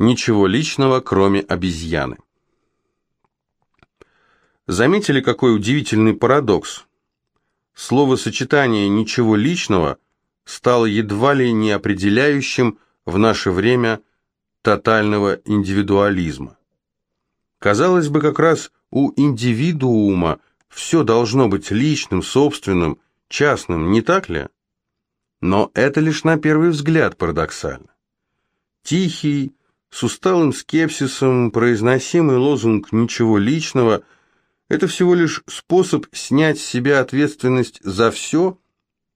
Ничего личного, кроме обезьяны. Заметили, какой удивительный парадокс? Словосочетание «ничего личного» стало едва ли не определяющим в наше время тотального индивидуализма. Казалось бы, как раз у индивидуума все должно быть личным, собственным, частным, не так ли? Но это лишь на первый взгляд парадоксально. Тихий, с усталым скепсисом произносимый лозунг «ничего личного» – это всего лишь способ снять с себя ответственность за все,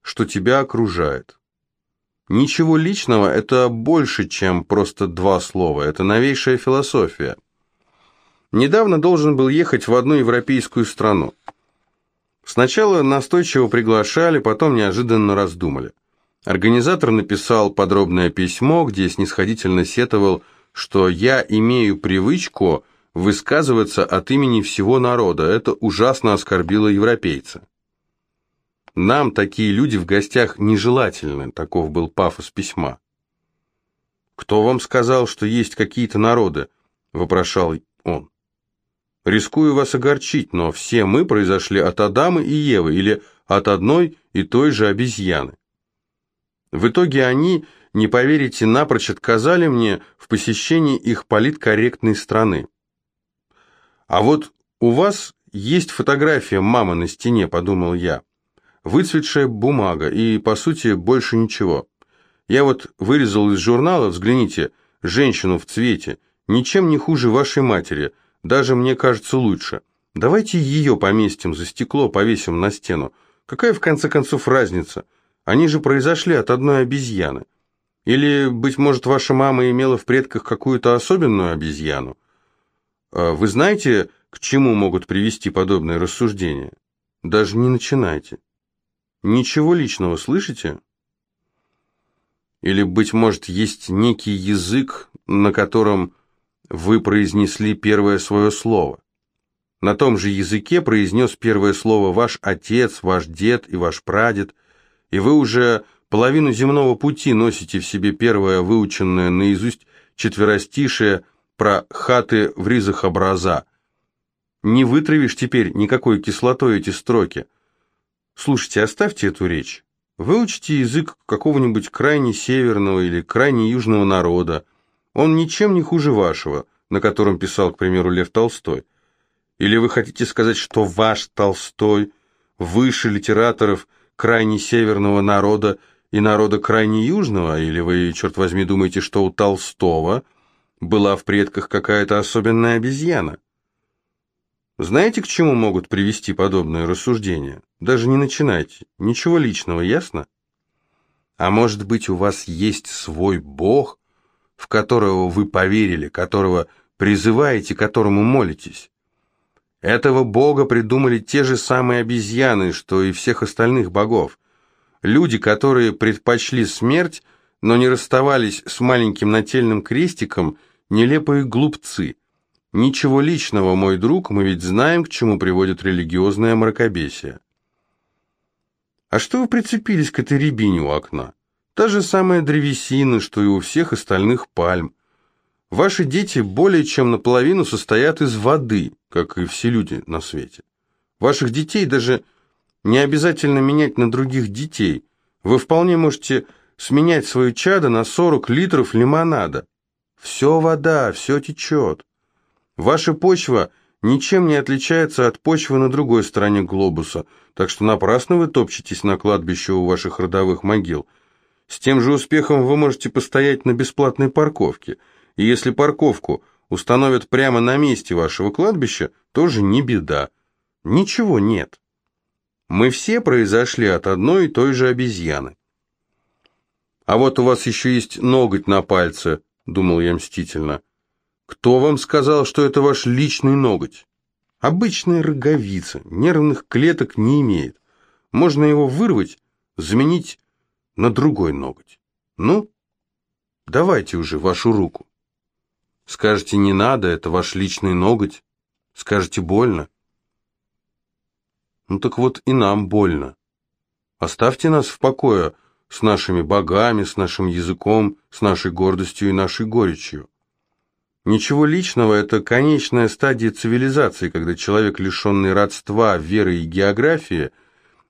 что тебя окружает. Ничего личного – это больше, чем просто два слова, это новейшая философия. Недавно должен был ехать в одну европейскую страну. Сначала настойчиво приглашали, потом неожиданно раздумали. Организатор написал подробное письмо, где снисходительно сетовал, что я имею привычку высказываться от имени всего народа. Это ужасно оскорбило европейца. Нам такие люди в гостях нежелательны, таков был пафос письма. «Кто вам сказал, что есть какие-то народы?» – вопрошал он. «Рискую вас огорчить, но все мы произошли от Адама и Евы или от одной и той же обезьяны. В итоге они, не поверите, напрочь отказали мне в посещении их политкорректной страны. А вот у вас есть фотография мамы на стене, подумал я. Выцветшая бумага и, по сути, больше ничего. Я вот вырезал из журнала, взгляните, женщину в цвете, ничем не хуже вашей матери, даже, мне кажется, лучше. Давайте ее поместим за стекло, повесим на стену. Какая, в конце концов, разница? Они же произошли от одной обезьяны. Или, быть может, ваша мама имела в предках какую-то особенную обезьяну? А вы знаете, к чему могут привести подобные рассуждения? Даже не начинайте. Ничего личного, слышите? Или, быть может, есть некий язык, на котором вы произнесли первое свое слово? На том же языке произнес первое слово ваш отец, ваш дед и ваш прадед – и вы уже половину земного пути носите в себе первое выученное наизусть четверостишее про хаты в ризах образа. Не вытравишь теперь никакой кислотой эти строки. Слушайте, оставьте эту речь. Выучите язык какого-нибудь крайне северного или крайне южного народа. Он ничем не хуже вашего, на котором писал, к примеру, Лев Толстой. Или вы хотите сказать, что ваш Толстой выше литераторов – крайне северного народа и народа крайне южного, или вы, черт возьми, думаете, что у Толстого была в предках какая-то особенная обезьяна? Знаете, к чему могут привести подобные рассуждения? Даже не начинайте. Ничего личного, ясно? А может быть, у вас есть свой Бог, в которого вы поверили, которого призываете, которому молитесь? Этого бога придумали те же самые обезьяны, что и всех остальных богов. Люди, которые предпочли смерть, но не расставались с маленьким нательным крестиком, нелепые глупцы. Ничего личного, мой друг, мы ведь знаем, к чему приводит религиозное мракобесие. А что вы прицепились к этой рябине у окна? Та же самая древесина, что и у всех остальных пальм. Ваши дети более чем наполовину состоят из воды, как и все люди на свете. Ваших детей даже не обязательно менять на других детей. Вы вполне можете сменять свое чадо на 40 литров лимонада. Все вода, все течет. Ваша почва ничем не отличается от почвы на другой стороне глобуса, так что напрасно вы топчетесь на кладбище у ваших родовых могил. С тем же успехом вы можете постоять на бесплатной парковке – и если парковку установят прямо на месте вашего кладбища, тоже не беда. Ничего нет. Мы все произошли от одной и той же обезьяны. А вот у вас еще есть ноготь на пальце, думал я мстительно. Кто вам сказал, что это ваш личный ноготь? Обычная роговица, нервных клеток не имеет. Можно его вырвать, заменить на другой ноготь. Ну, давайте уже вашу руку. Скажете, не надо, это ваш личный ноготь. Скажете, больно. Ну так вот и нам больно. Оставьте нас в покое с нашими богами, с нашим языком, с нашей гордостью и нашей горечью. Ничего личного – это конечная стадия цивилизации, когда человек, лишенный родства, веры и географии,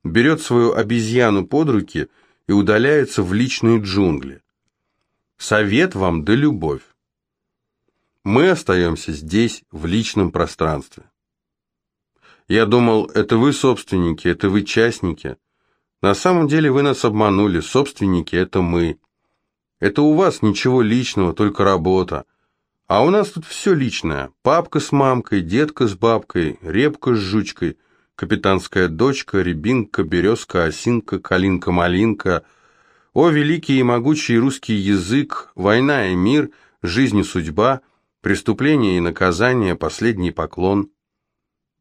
берет свою обезьяну под руки и удаляется в личные джунгли. Совет вам да любовь. Мы остаемся здесь, в личном пространстве. Я думал, это вы собственники, это вы частники. На самом деле вы нас обманули, собственники – это мы. Это у вас ничего личного, только работа. А у нас тут все личное. Папка с мамкой, детка с бабкой, репка с жучкой, капитанская дочка, рябинка, березка, осинка, калинка-малинка. О, великий и могучий русский язык, война и мир, жизнь и судьба, преступление и наказание, последний поклон.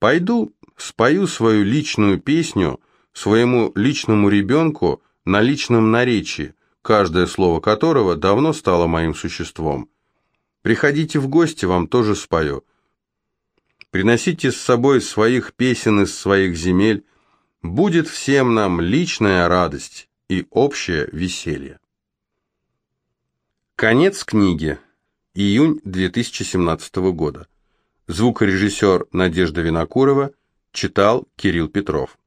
Пойду, спою свою личную песню своему личному ребенку на личном наречии, каждое слово которого давно стало моим существом. Приходите в гости, вам тоже спою. Приносите с собой своих песен из своих земель. Будет всем нам личная радость и общее веселье. Конец книги. Июнь 2017 года. Звукорежиссер Надежда Винокурова читал Кирилл Петров.